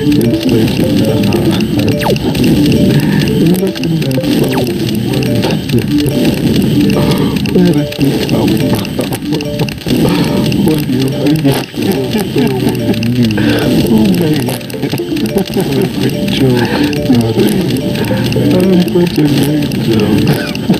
Good joke. Not a good joke.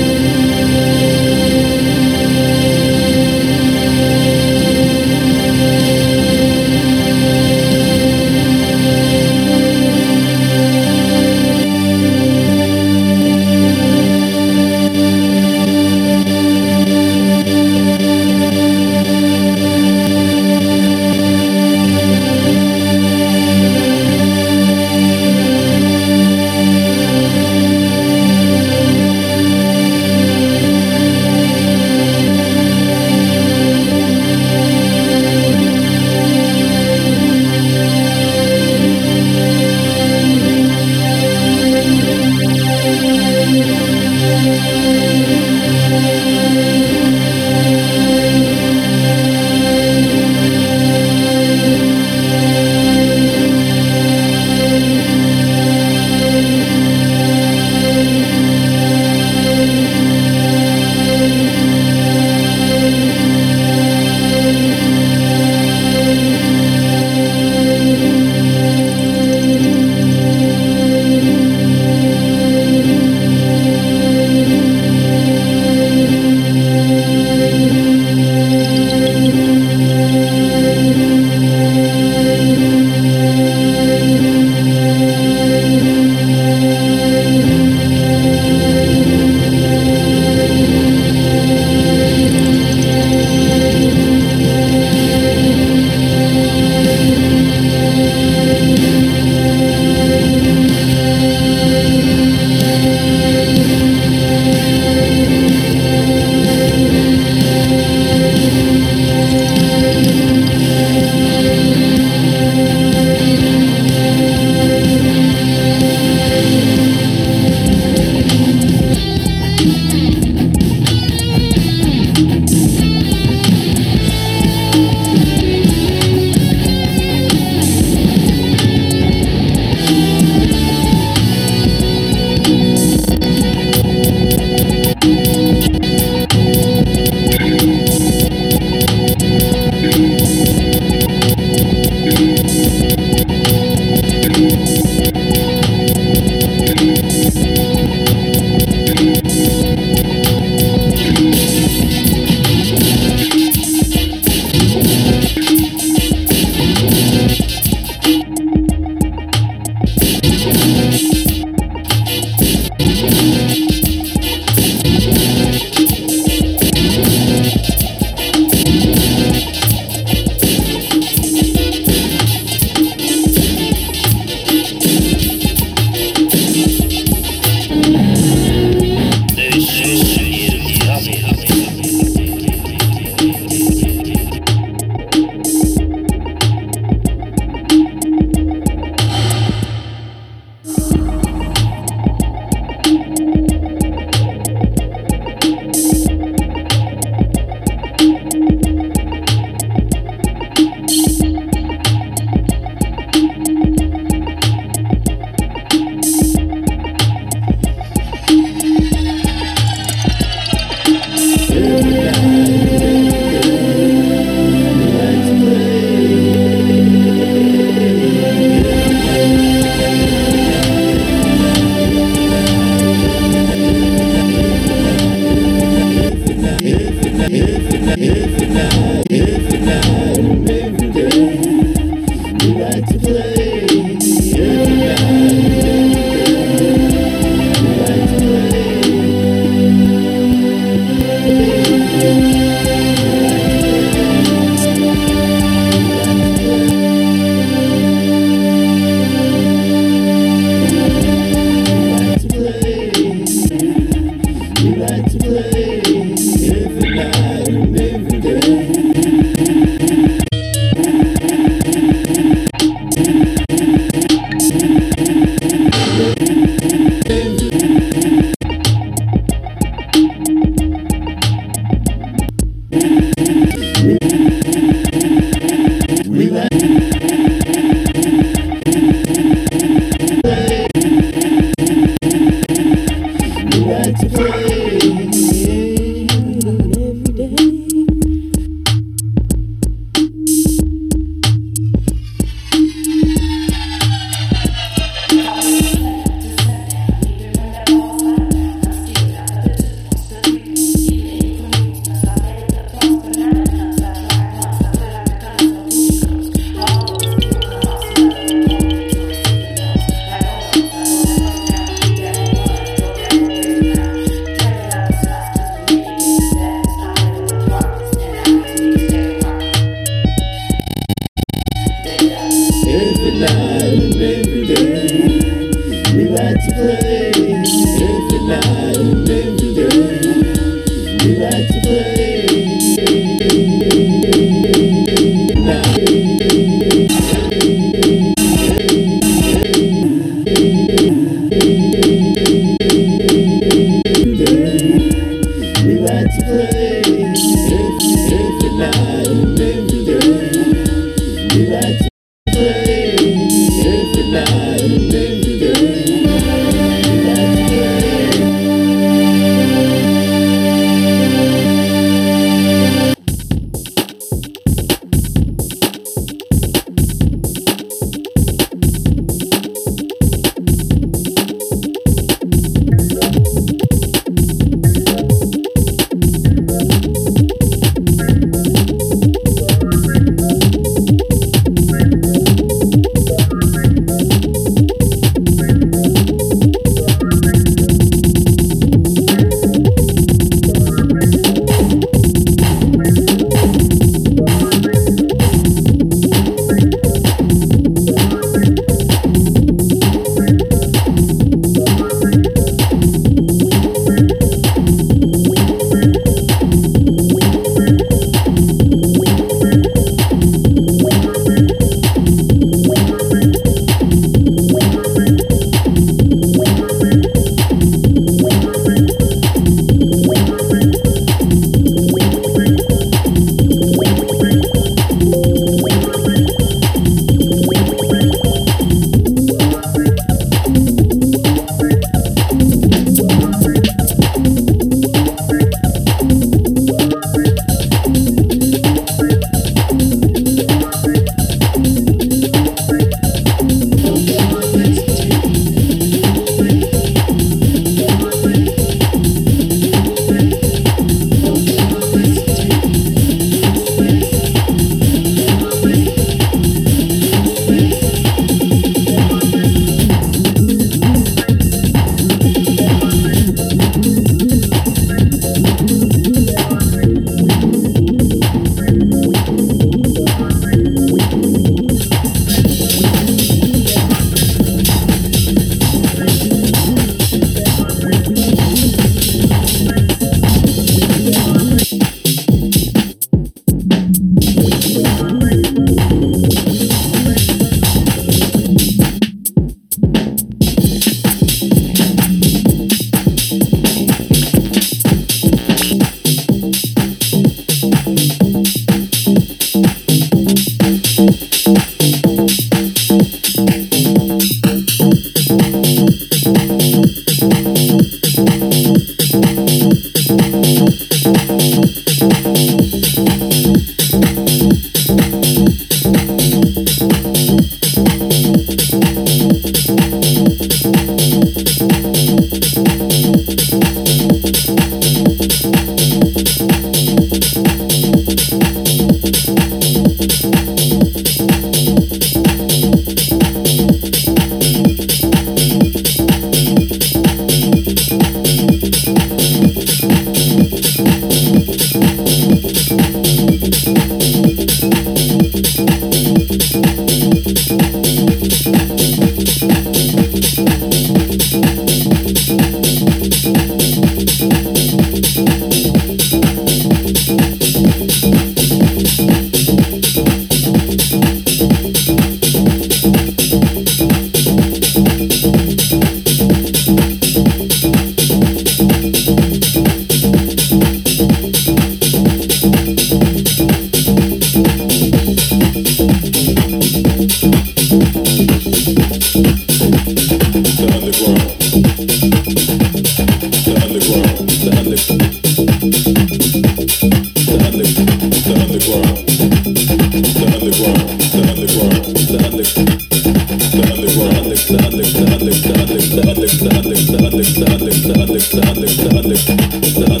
the underground.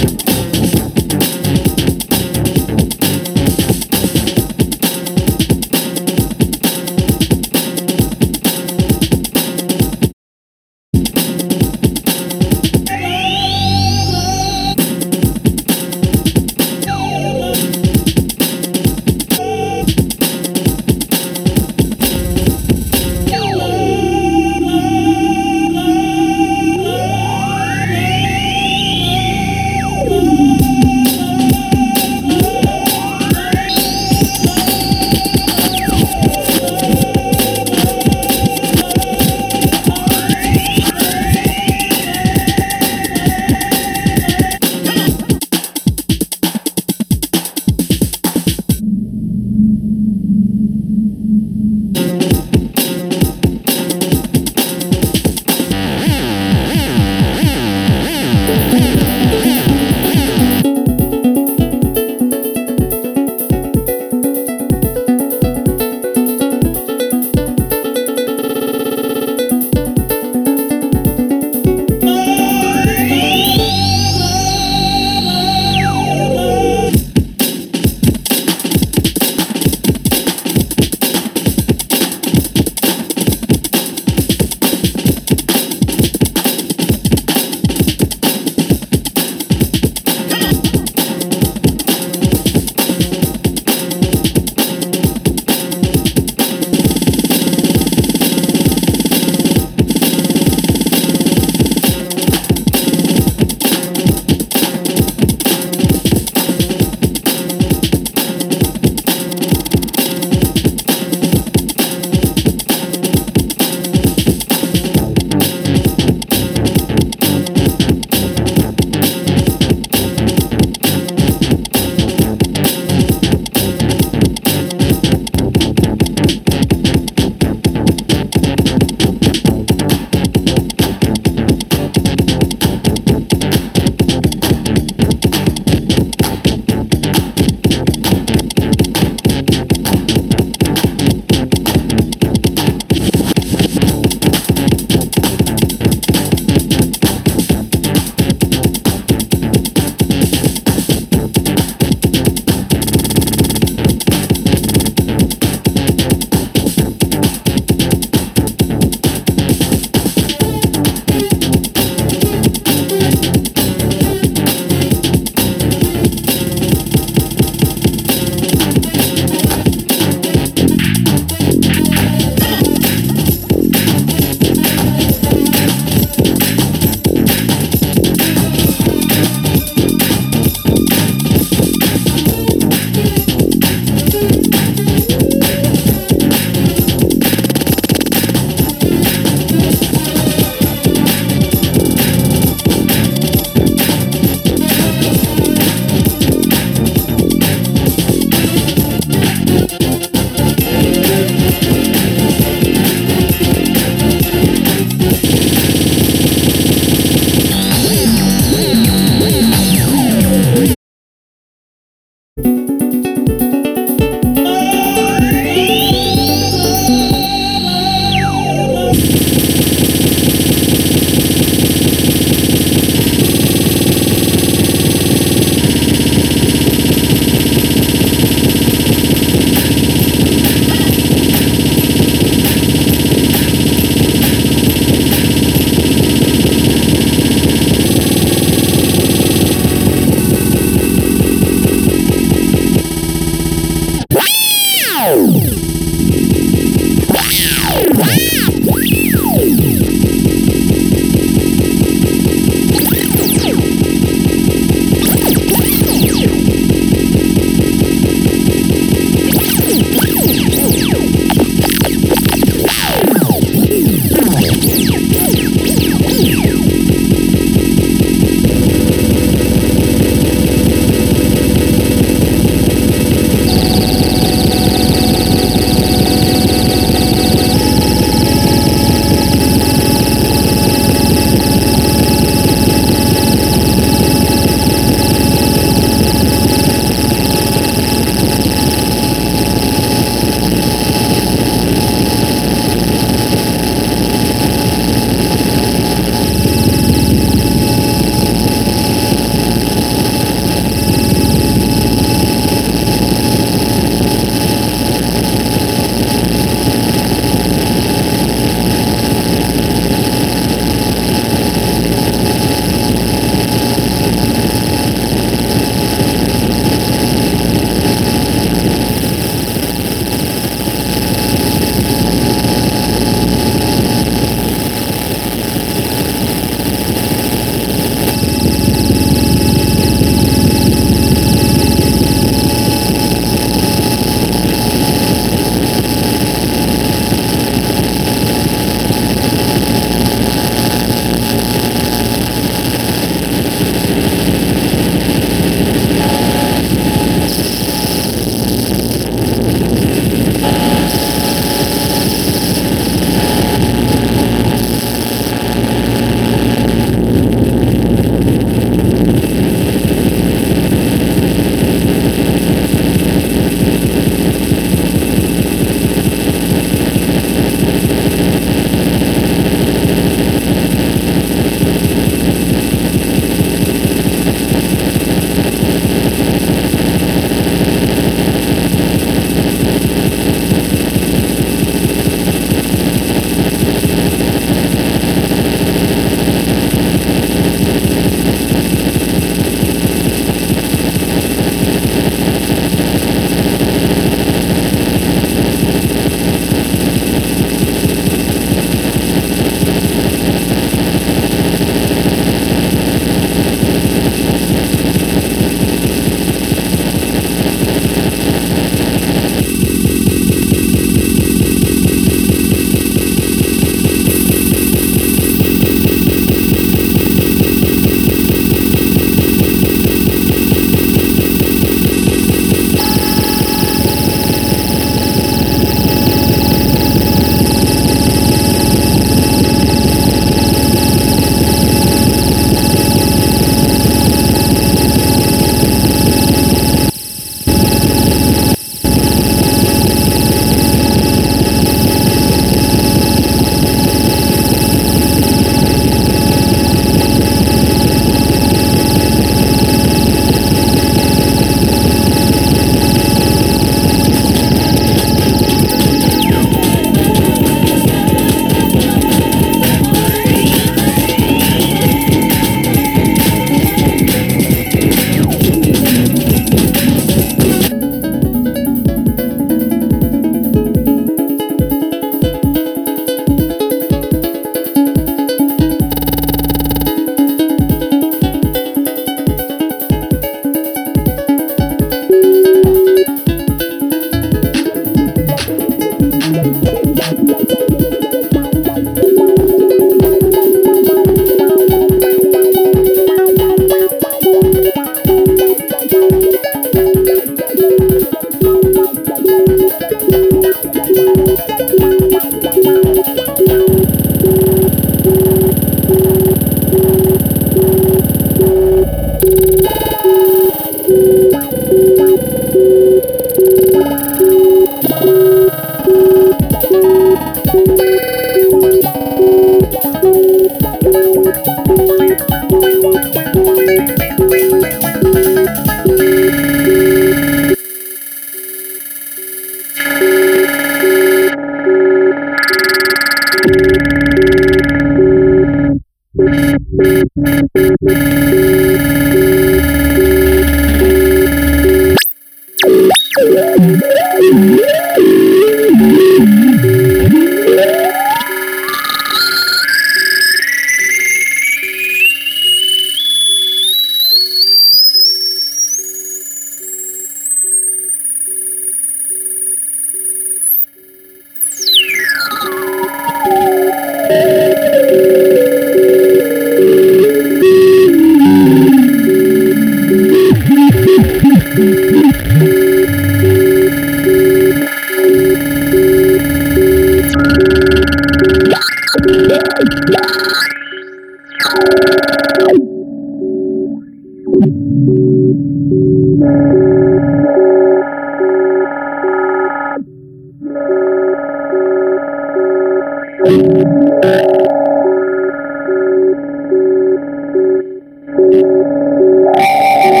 you